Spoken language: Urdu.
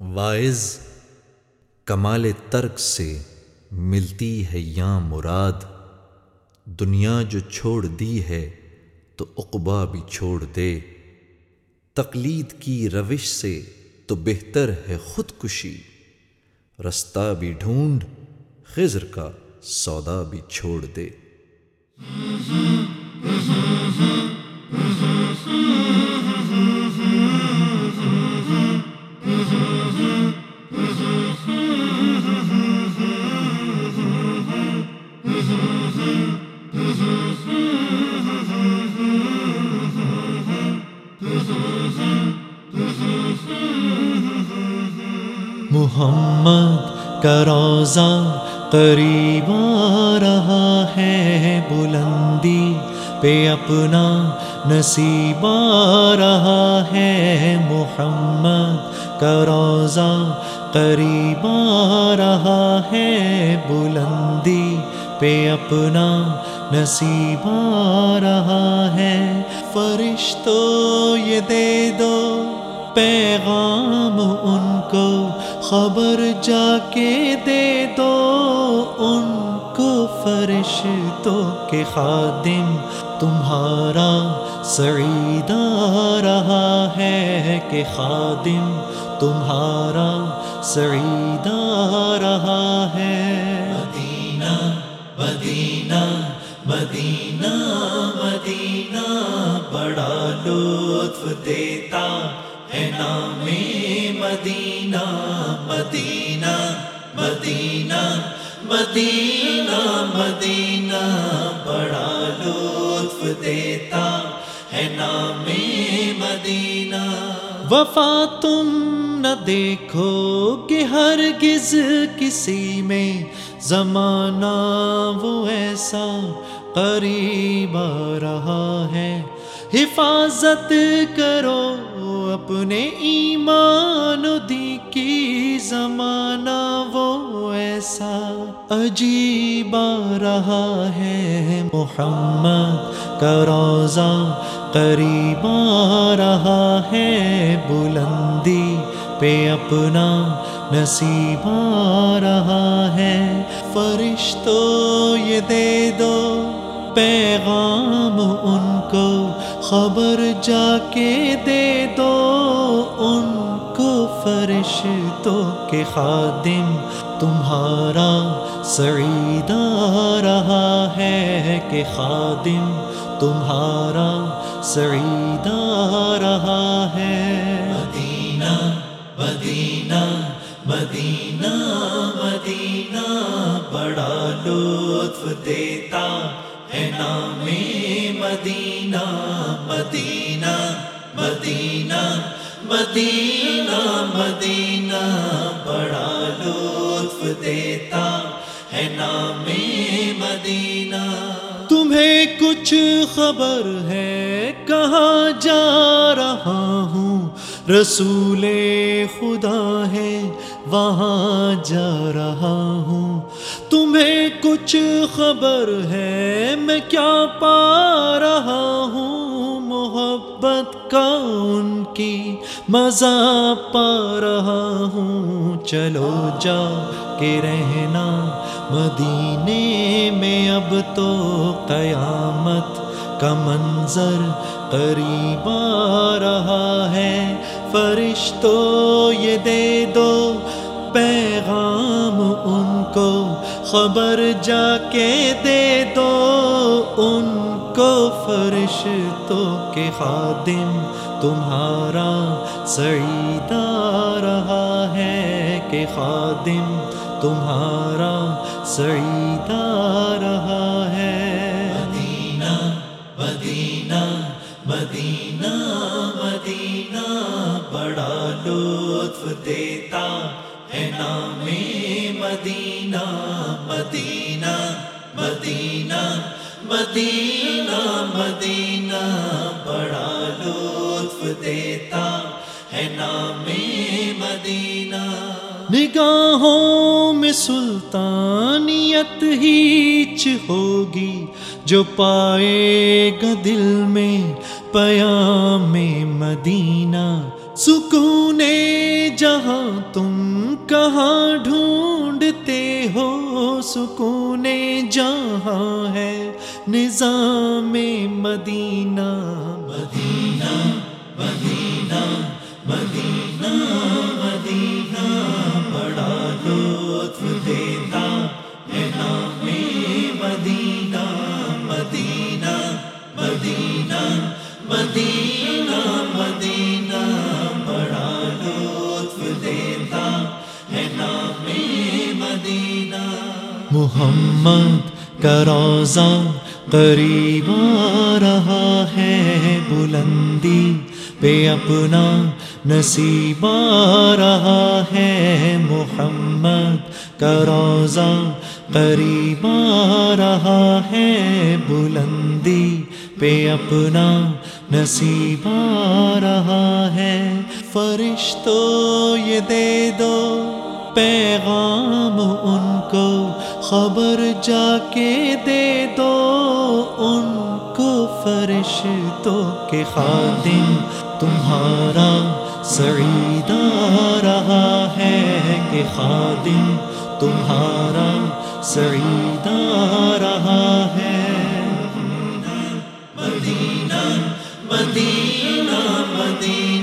وائز کمال ترک سے ملتی ہے یا مراد، دنیا جو چھوڑ دی ہے تو اقبا بھی چھوڑ دے۔ تقلید کی روش سے تو بہتر ہے خودکشی۔ رستہ بھی ڈھونڈ، خضر کا سودا بھی چھوڑ دے۔ کا روزہ قریب آ رہا ہے بلندی پہ اپنا نصیب آ رہا ہے محمد کا روزہ قریب آ رہا ہے بلندی پہ اپنا نصیب آ رہا ہے فرشتوں یہ دے دو پیغام ان کو، خبر جا کے دے دو۔ ان کو فرشتوں کے خادم، تمہارا سعید آ رہا ہے کہ خادم، تمہارا سعید آ رہا ہے۔ مدینہ مدینہ مدینہ مدینہ، بڑا لطف دیتا۔ ہے نام مدینہ مدینہ مدینہ مدینہ مدینہ، بڑا لطف دیتا ہے نام مدینہ۔ وفا تم نہ دیکھو کہ ہرگز کسی میں زمانہ وہ ایسا قریب آ رہا ہے۔ حفاظت کرو اپنے ایمان دی کی زمانہ وہ ایسا عجیب رہا ہے۔ محمد کا روزہ قریب آ رہا ہے۔ بلندی پہ اپنا نصیب آ رہا ہے۔ فرشتوں یہ دے دو پیغام ان کو۔ خبر جا کے دے دو، ان کو فرشتوں کے خادم تمہارا سعید آ رہا ہے کہ خادم تمہارا سعید آ رہا ہے۔ مدینہ مدینہ مدینہ مدینہ، بڑا لطف دیتا۔ ہے نام مدینہ مدینہ مدینہ مدینہ مدینہ، بڑا لطف دیتا ہے نام مدینہ۔ تمہیں کچھ خبر ہے، کہاں جا رہا ہوں؟ رسول خدا ہے، وہاں جا رہا ہوں۔ تمہیں کچھ خبر ہے؟ میں کیا پا رہا ہوں؟ محبت کا ان کی مزہ پا رہا ہوں۔ چلو جا کے رہنا مدینے میں، اب تو قیامت کا منظر قریب آ رہا ہے۔ فرشتوں یہ دے دو پیغام ان کو خبر جا کے دے دو، ان کو فرشتوں کے خادم تمہارا سعید آ رہا ہے کہ خادم تمہارا سعید آ رہا ہے۔ مدینہ مدینہ مدینہ مدینہ، بڑا لطف دیتا۔ نام مدینہ مدینہ مدینہ مدینہ مدینہ، بڑا لطف دیتا ہے نام مدینہ۔ نگاہوں میں سلطانیت ہیچ ہوگی جو پائے گا دل میں پیام مدینہ، سکون جہاں تم کہاں ڈھونڈتے ہو؟ سکون جہاں ہے نظام مدینہ۔ مدینہ مدینہ مدینہ مدینہ، بڑا لطف دیتا۔ ہے نام مدینہ مدینہ مدینہ مدینہ مدینہ، بڑا لطف دیتا ہے نام مدینہ۔ محمد کا روزہ قریب آ رہا ہے، بلندی پہ اپنا نصیب آ رہا ہے۔ محمد کا روزہ قریب آ رہا ہے، بلندی پہ اپنا نصیب آ رہا ہے۔ فرشتو، یہ دے دو۔ پیغام ان کو، خبر جا کے دے دو۔ ان کو فرشتوں کے خادم تمہارا سعید آ رہا ہے۔ کہ خادم تمہارا سعید آ رہا ہے۔ مدینہ مدینہ مدینہ۔